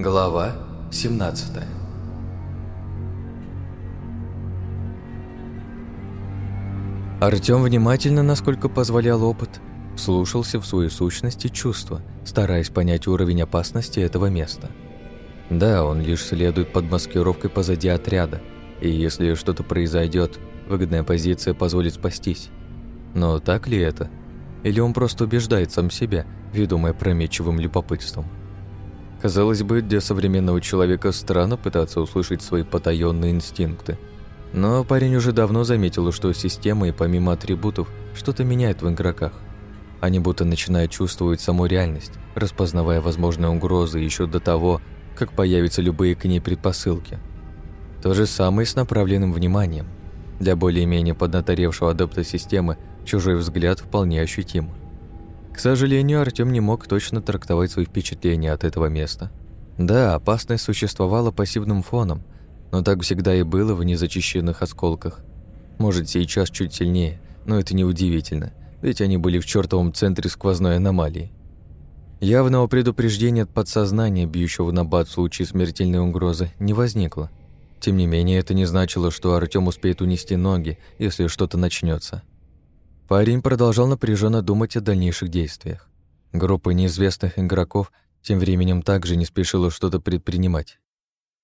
Глава 17 Артём внимательно, насколько позволял опыт, слушался в свою сущность и чувства, стараясь понять уровень опасности этого места. Да, он лишь следует под маскировкой позади отряда, и если что-то произойдет, выгодная позиция позволит спастись. Но так ли это? Или он просто убеждает сам себя, ведомый опрометчивым любопытством? Казалось бы, для современного человека странно пытаться услышать свои потаенные инстинкты. Но парень уже давно заметил, что система и помимо атрибутов что-то меняет в игроках. Они будто начинают чувствовать саму реальность, распознавая возможные угрозы еще до того, как появятся любые к ней предпосылки. То же самое с направленным вниманием. Для более-менее поднаторевшего адепта системы чужой взгляд вполне ощутим. К сожалению, Артём не мог точно трактовать свои впечатления от этого места. Да, опасность существовала пассивным фоном, но так всегда и было в незачищенных осколках. Может, сейчас чуть сильнее, но это неудивительно, ведь они были в чертовом центре сквозной аномалии. Явного предупреждения от подсознания, бьющего на бат в случае смертельной угрозы, не возникло. Тем не менее, это не значило, что Артём успеет унести ноги, если что-то начнется. Парень продолжал напряженно думать о дальнейших действиях. Группа неизвестных игроков тем временем также не спешила что-то предпринимать.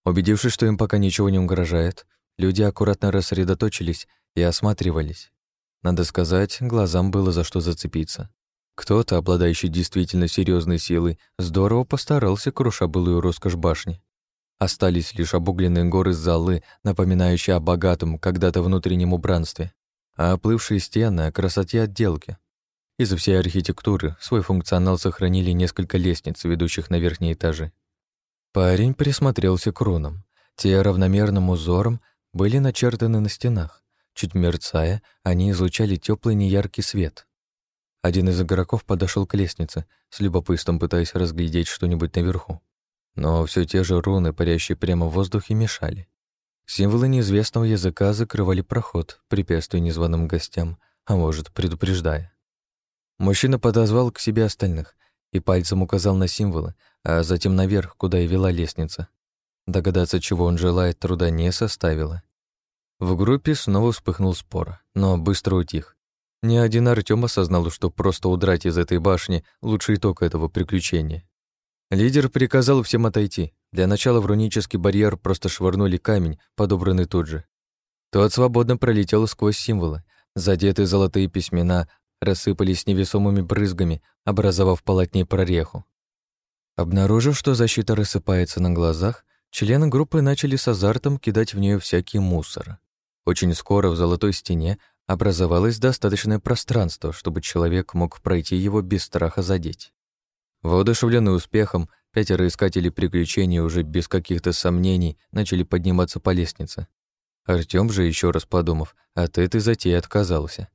Убедившись, что им пока ничего не угрожает, люди аккуратно рассредоточились и осматривались. Надо сказать, глазам было за что зацепиться. Кто-то, обладающий действительно серьезной силой, здорово постарался, круша былую роскошь башни. Остались лишь обугленные горы залы, напоминающие о богатом когда-то внутреннем убранстве а оплывшие стены о красоте отделки. Из-за всей архитектуры свой функционал сохранили несколько лестниц, ведущих на верхние этажи. Парень присмотрелся к рунам. Те равномерным узором были начертаны на стенах. Чуть мерцая, они излучали теплый неяркий свет. Один из игроков подошел к лестнице, с любопытством пытаясь разглядеть что-нибудь наверху. Но все те же руны, парящие прямо в воздухе, мешали. Символы неизвестного языка закрывали проход, препятствуя незваным гостям, а может, предупреждая. Мужчина подозвал к себе остальных и пальцем указал на символы, а затем наверх, куда и вела лестница. Догадаться, чего он желает, труда не составило. В группе снова вспыхнул спор, но быстро утих. Ни один Артём осознал, что просто удрать из этой башни — лучший итог этого приключения. Лидер приказал всем отойти, для начала в рунический барьер просто швырнули камень, подобранный тут же. Тот свободно пролетел сквозь символы. Задетые золотые письмена рассыпались невесомыми брызгами, образовав полотней прореху. Обнаружив, что защита рассыпается на глазах, члены группы начали с азартом кидать в нее всякий мусор. Очень скоро в золотой стене образовалось достаточное пространство, чтобы человек мог пройти его без страха задеть. Воодушевленный успехом, Пятеро искателей приключений уже без каких-то сомнений начали подниматься по лестнице. Артём же, еще раз подумав, от этой затеи отказался.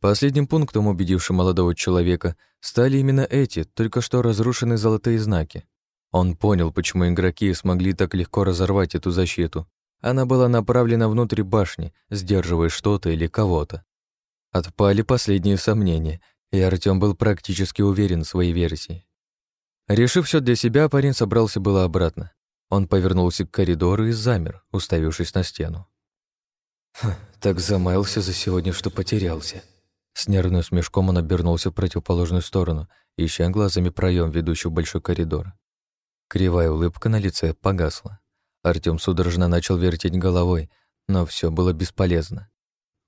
Последним пунктом, убедившим молодого человека, стали именно эти, только что разрушенные золотые знаки. Он понял, почему игроки смогли так легко разорвать эту защиту. Она была направлена внутрь башни, сдерживая что-то или кого-то. Отпали последние сомнения, и Артём был практически уверен в своей версии. Решив все для себя, парень собрался было обратно. Он повернулся к коридору и замер, уставившись на стену. «Так замаялся за сегодня, что потерялся». С нервным смешком он обернулся в противоположную сторону, ища глазами проем, ведущий в большой коридор. Кривая улыбка на лице погасла. Артём судорожно начал вертеть головой, но все было бесполезно.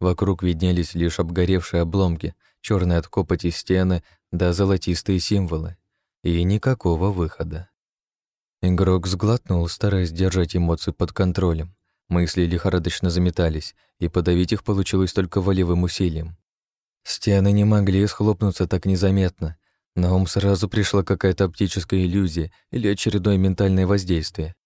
Вокруг виднелись лишь обгоревшие обломки, черные от копоти стены да золотистые символы. И никакого выхода. Игрок сглотнул, стараясь держать эмоции под контролем. Мысли лихорадочно заметались, и подавить их получилось только волевым усилием. Стены не могли схлопнуться так незаметно. На ум сразу пришла какая-то оптическая иллюзия или очередное ментальное воздействие.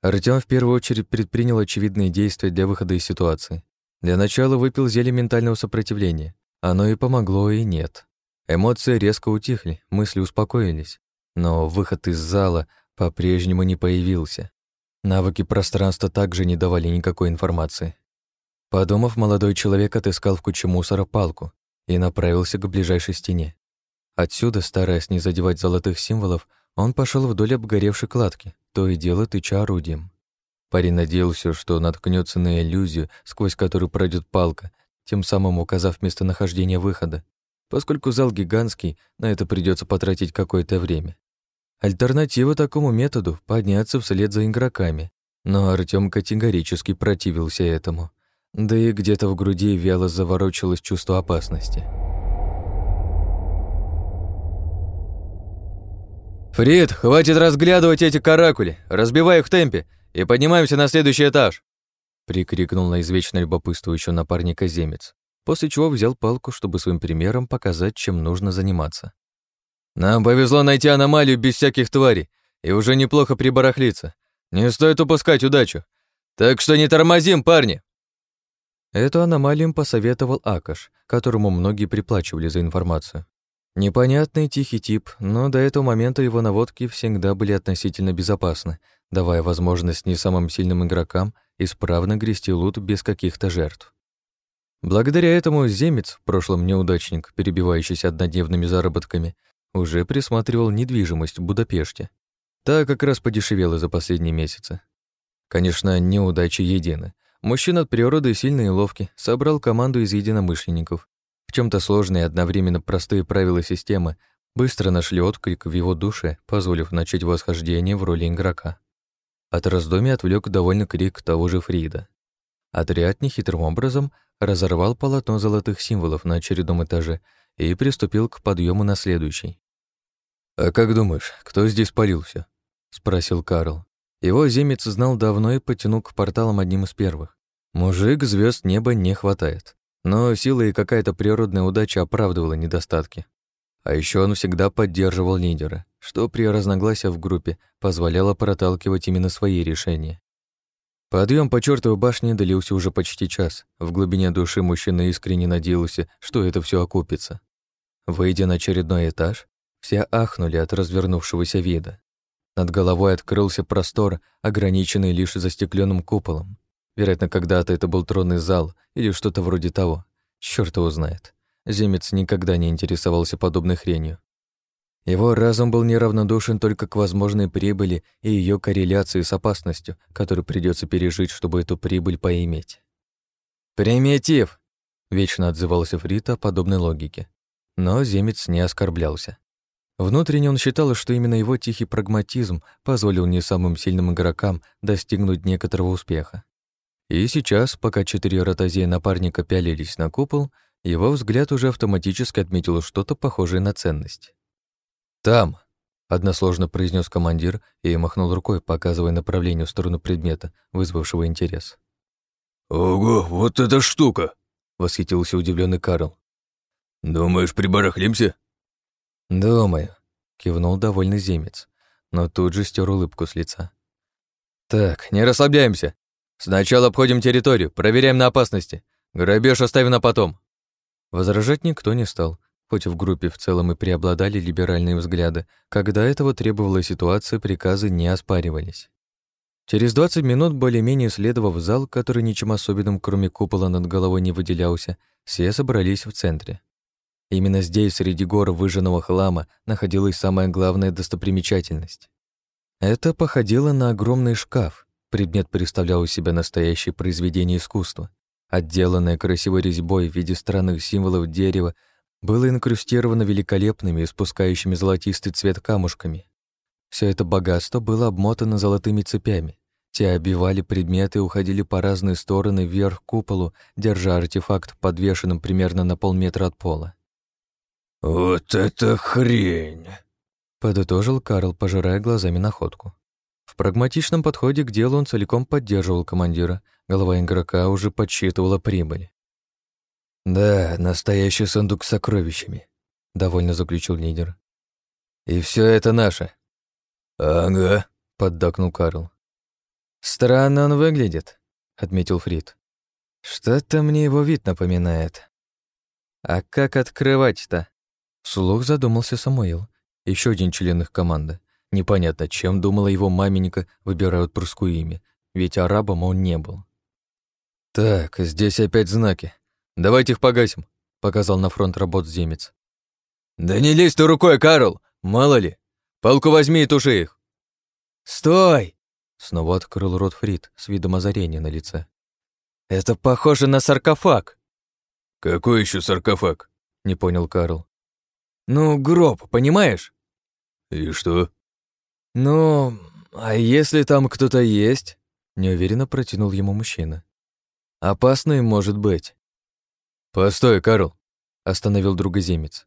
Артём в первую очередь предпринял очевидные действия для выхода из ситуации. Для начала выпил зелье ментального сопротивления. Оно и помогло, и нет. Эмоции резко утихли, мысли успокоились, но выход из зала по-прежнему не появился. Навыки пространства также не давали никакой информации. Подумав, молодой человек отыскал в куче мусора палку и направился к ближайшей стене. Отсюда, стараясь не задевать золотых символов, он пошел вдоль обгоревшей кладки, то и дело тыча орудием. Парень надеялся, что наткнется на иллюзию, сквозь которую пройдет палка, тем самым указав местонахождение выхода. Поскольку зал гигантский, на это придется потратить какое-то время. Альтернатива такому методу — подняться вслед за игроками. Но Артём категорически противился этому. Да и где-то в груди вяло заворочилось чувство опасности. «Фрид, хватит разглядывать эти каракули! Разбивай их в темпе и поднимаемся на следующий этаж!» прикрикнул на извечно любопытствующего напарника земец, после чего взял палку, чтобы своим примером показать, чем нужно заниматься. «Нам повезло найти аномалию без всяких тварей и уже неплохо прибарахлиться. Не стоит упускать удачу. Так что не тормозим, парни!» Эту аномалию посоветовал Акаш, которому многие приплачивали за информацию. Непонятный тихий тип, но до этого момента его наводки всегда были относительно безопасны, давая возможность не самым сильным игрокам исправно грести лут без каких-то жертв. Благодаря этому Земец, в прошлом неудачник, перебивающийся однодневными заработками, уже присматривал недвижимость в Будапеште. Та как раз подешевела за последние месяцы. Конечно, неудачи едины. Мужчина от природы сильный и ловкий, собрал команду из единомышленников, в чем то сложные и одновременно простые правила системы быстро нашли отклик в его душе, позволив начать восхождение в роли игрока. От раздумий отвлек довольно крик того же Фрида. Отряд нехитрым образом разорвал полотно золотых символов на очередном этаже и приступил к подъему на следующий. «А как думаешь, кто здесь полился?» — спросил Карл. Его земец знал давно и потянул к порталам одним из первых. Мужик звезд неба не хватает. Но сила и какая-то природная удача оправдывала недостатки. А еще он всегда поддерживал лидера, что при разногласиях в группе позволяло проталкивать именно свои решения. Подъем по чертовой башне длился уже почти час. В глубине души мужчина искренне надеялся, что это все окупится. Выйдя на очередной этаж, все ахнули от развернувшегося вида. Над головой открылся простор, ограниченный лишь застекленным куполом. Вероятно, когда-то это был тронный зал или что-то вроде того. Чёрт его знает. Земец никогда не интересовался подобной хренью. Его разум был неравнодушен только к возможной прибыли и ее корреляции с опасностью, которую придется пережить, чтобы эту прибыль поиметь. «Примитив!» — вечно отзывался Фрита о подобной логике. Но Земец не оскорблялся. Внутренне он считал, что именно его тихий прагматизм позволил не самым сильным игрокам достигнуть некоторого успеха. И сейчас, пока четыре ротозея напарника пялились на купол, его взгляд уже автоматически отметил что-то похожее на ценность. «Там!» — односложно произнес командир и махнул рукой, показывая направление в сторону предмета, вызвавшего интерес. «Ого, вот эта штука!» — восхитился удивленный Карл. «Думаешь, прибарахлимся?» «Думаю», — кивнул довольный земец, но тут же стер улыбку с лица. «Так, не расслабляемся. Сначала обходим территорию, проверяем на опасности. Грабеж оставим на потом. Возражать никто не стал, хоть в группе в целом и преобладали либеральные взгляды. Когда этого требовала ситуация, приказы не оспаривались. Через 20 минут, более-менее исследовав зал, который ничем особенным, кроме купола над головой, не выделялся, все собрались в центре. Именно здесь, среди гор выжженного хлама, находилась самая главная достопримечательность. Это походило на огромный шкаф, Предмет представлял из себя настоящее произведение искусства. Отделанное красивой резьбой в виде странных символов дерева было инкрустировано великолепными, испускающими золотистый цвет камушками. Все это богатство было обмотано золотыми цепями. Те обивали предметы и уходили по разные стороны вверх к куполу, держа артефакт подвешенным примерно на полметра от пола. «Вот это хрень!» — подытожил Карл, пожирая глазами находку. В прагматичном подходе к делу он целиком поддерживал командира, голова игрока уже подсчитывала прибыль. «Да, настоящий сундук с сокровищами», — довольно заключил лидер. «И все это наше». «Ага», — поддакнул Карл. «Странно он выглядит», — отметил Фрид. «Что-то мне его вид напоминает». «А как открывать-то?» Слух задумался Самуил, еще один член их команды. Непонятно, чем думала его маменька, выбирая отпрыску имя, ведь арабом он не был. «Так, здесь опять знаки. Давайте их погасим», — показал на фронт работ земец. «Да не лезь ты рукой, Карл! Мало ли! Палку возьми и туши их!» «Стой!» Снова открыл рот Фрид с видом озарения на лице. «Это похоже на саркофаг!» «Какой еще саркофаг?» — не понял Карл. «Ну, гроб, понимаешь?» «И что?» «Ну, а если там кто-то есть?» — неуверенно протянул ему мужчина. «Опасный может быть». «Постой, Карл!» — остановил другоземец.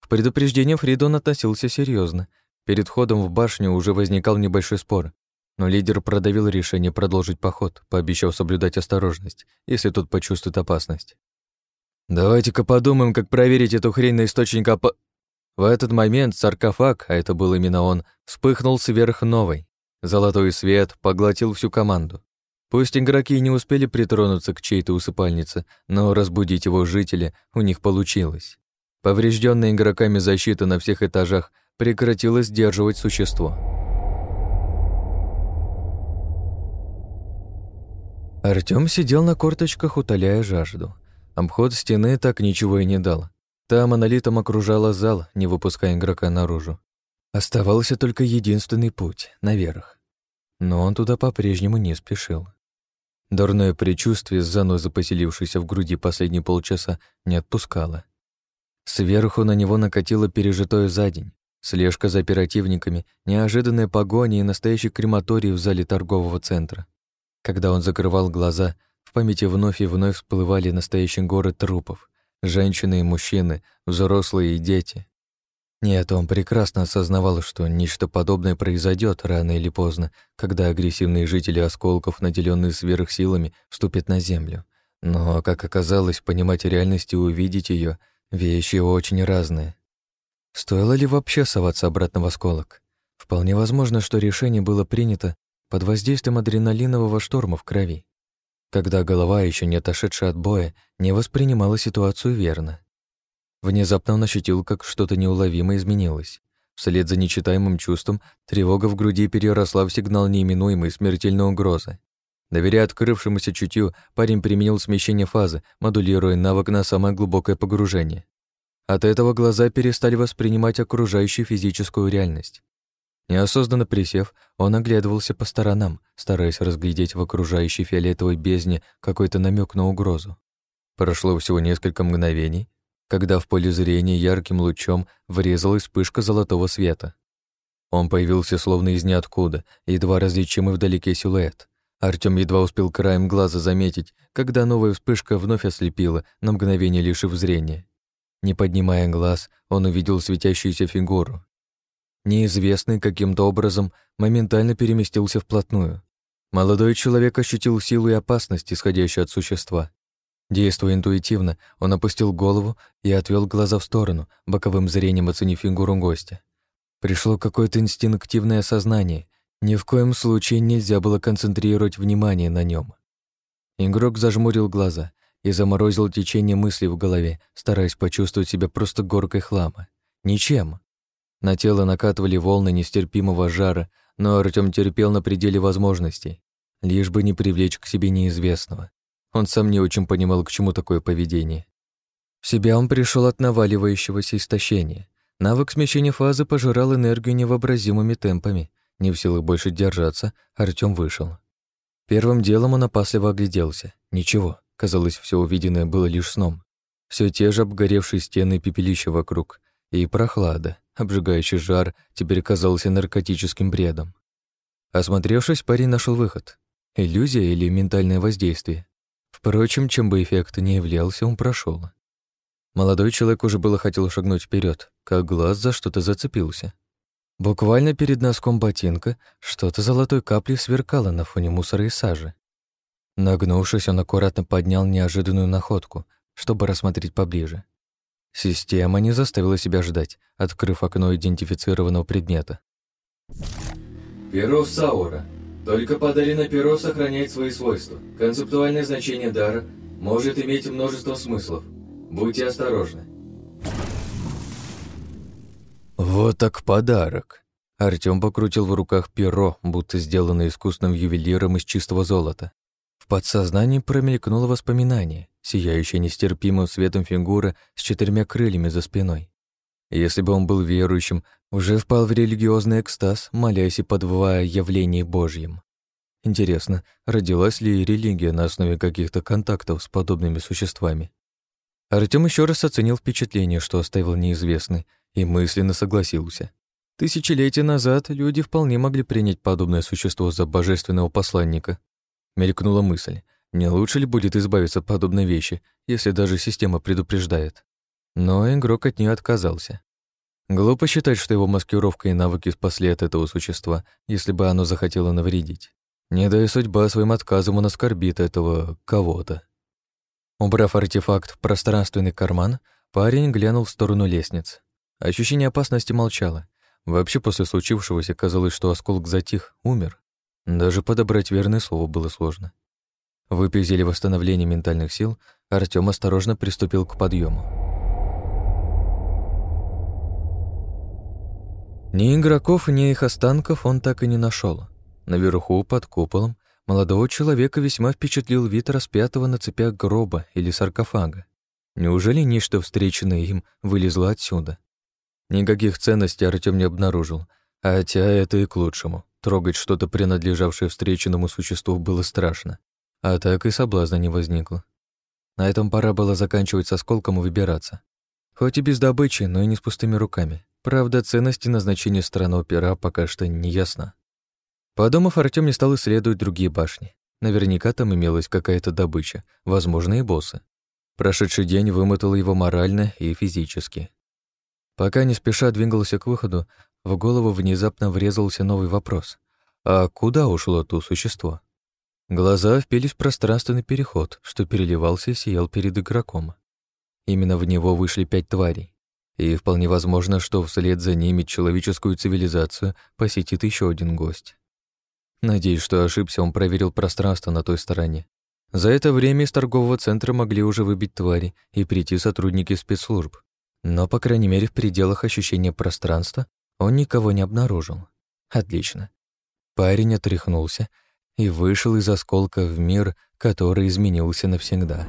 К предупреждению Фридон относился серьезно. Перед ходом в башню уже возникал небольшой спор, но лидер продавил решение продолжить поход, пообещав соблюдать осторожность, если тот почувствует опасность. «Давайте-ка подумаем, как проверить эту хрень на источник опа...» В этот момент саркофаг, а это был именно он, вспыхнул сверхновой. Золотой свет поглотил всю команду. Пусть игроки не успели притронуться к чьей-то усыпальнице, но разбудить его жителя у них получилось. Поврежденная игроками защита на всех этажах прекратила сдерживать существо. Артём сидел на корточках, утоляя жажду. Обход стены так ничего и не дал. Та монолитом окружала зал, не выпуская игрока наружу. Оставался только единственный путь — наверх. Но он туда по-прежнему не спешил. Дурное предчувствие, с занозой поселившейся в груди последние полчаса, не отпускало. Сверху на него накатило пережитое за день. Слежка за оперативниками, неожиданная погоня и настоящий крематорий в зале торгового центра. Когда он закрывал глаза, в памяти вновь и вновь всплывали настоящий город трупов. Женщины и мужчины, взрослые и дети. Нет, он прекрасно осознавал, что нечто подобное произойдет рано или поздно, когда агрессивные жители осколков, наделенные сверхсилами, вступят на Землю. Но, как оказалось, понимать реальность и увидеть ее вещи очень разные. Стоило ли вообще соваться обратно в осколок? Вполне возможно, что решение было принято под воздействием адреналинового шторма в крови когда голова, еще не отошедшая от боя, не воспринимала ситуацию верно. Внезапно он ощутил, как что-то неуловимо изменилось. Вслед за нечитаемым чувством тревога в груди переросла в сигнал неименуемой смертельной угрозы. Доверяя открывшемуся чутью, парень применил смещение фазы, модулируя навык на самое глубокое погружение. От этого глаза перестали воспринимать окружающую физическую реальность. Неосознанно присев, он оглядывался по сторонам, стараясь разглядеть в окружающей фиолетовой бездне какой-то намек на угрозу. Прошло всего несколько мгновений, когда в поле зрения ярким лучом врезалась вспышка золотого света. Он появился словно из ниоткуда, едва различимый вдалеке силуэт. Артём едва успел краем глаза заметить, когда новая вспышка вновь ослепила, на мгновение лишив зрения. Не поднимая глаз, он увидел светящуюся фигуру, Неизвестный каким-то образом моментально переместился вплотную. Молодой человек ощутил силу и опасность, исходящую от существа. Действуя интуитивно, он опустил голову и отвел глаза в сторону, боковым зрением оценив фигуру гостя. Пришло какое-то инстинктивное осознание. Ни в коем случае нельзя было концентрировать внимание на нем. Игрок зажмурил глаза и заморозил течение мыслей в голове, стараясь почувствовать себя просто горкой хлама. Ничем. На тело накатывали волны нестерпимого жара, но Артём терпел на пределе возможностей, лишь бы не привлечь к себе неизвестного. Он сам не очень понимал, к чему такое поведение. В себя он пришел от наваливающегося истощения. Навык смещения фазы пожирал энергию невообразимыми темпами. Не в силах больше держаться, Артём вышел. Первым делом он опасливо огляделся. Ничего, казалось, все увиденное было лишь сном. Все те же обгоревшие стены и пепелища вокруг, и прохлада. Обжигающий жар теперь казался наркотическим бредом. Осмотревшись, парень нашел выход. Иллюзия или ментальное воздействие. Впрочем, чем бы эффект ни являлся, он прошел. Молодой человек уже было хотел шагнуть вперед, как глаз за что-то зацепился. Буквально перед носком ботинка что-то золотой каплей сверкало на фоне мусора и сажи. Нагнувшись, он аккуратно поднял неожиданную находку, чтобы рассмотреть поближе. Система не заставила себя ждать, открыв окно идентифицированного предмета. Перо Саура. Только подаренное перо сохраняет свои свойства. Концептуальное значение дара может иметь множество смыслов. Будьте осторожны. Вот так подарок. Артём покрутил в руках перо, будто сделанное искусным ювелиром из чистого золота. В подсознании промелькнуло воспоминание, сияющая нестерпимым светом фигура с четырьмя крыльями за спиной. Если бы он был верующим, уже впал в религиозный экстаз, молясь и подвывая явлений Божьим. Интересно, родилась ли религия на основе каких-то контактов с подобными существами? Артём еще раз оценил впечатление, что оставил неизвестный, и мысленно согласился. Тысячелетия назад люди вполне могли принять подобное существо за божественного посланника. Мелькнула мысль, не лучше ли будет избавиться от подобной вещи, если даже система предупреждает? Но игрок от нее отказался. Глупо считать, что его маскировка и навыки спасли от этого существа, если бы оно захотело навредить. Не дай судьба своим отказом он оскорбит этого кого-то. Убрав артефакт в пространственный карман, парень глянул в сторону лестниц. Ощущение опасности молчало. Вообще после случившегося казалось, что осколок затих, умер. Даже подобрать верное слово было сложно. Выпив зелье восстановления ментальных сил, Артём осторожно приступил к подъему. Ни игроков, ни их останков он так и не нашел. Наверху, под куполом, молодого человека весьма впечатлил вид распятого на цепях гроба или саркофага. Неужели нечто, встреченное им, вылезло отсюда? Никаких ценностей Артем не обнаружил, хотя это и к лучшему. Трогать что-то, принадлежавшее встреченному существу, было страшно. А так и соблазна не возникло. На этом пора было заканчивать с осколком и выбираться. Хоть и без добычи, но и не с пустыми руками. Правда, ценности назначения странного пера пока что не ясно. Подумав, Артём не стал исследовать другие башни. Наверняка там имелась какая-то добыча, возможно, и боссы. Прошедший день вымотал его морально и физически. Пока не спеша двигался к выходу, в голову внезапно врезался новый вопрос. А куда ушло то существо? Глаза впились в пространственный переход, что переливался и сиял перед игроком. Именно в него вышли пять тварей. И вполне возможно, что вслед за ними человеческую цивилизацию посетит еще один гость. Надеюсь, что ошибся, он проверил пространство на той стороне. За это время из торгового центра могли уже выбить твари и прийти сотрудники спецслужб. Но, по крайней мере, в пределах ощущения пространства он никого не обнаружил. Отлично. Парень отряхнулся и вышел из осколка в мир, который изменился навсегда.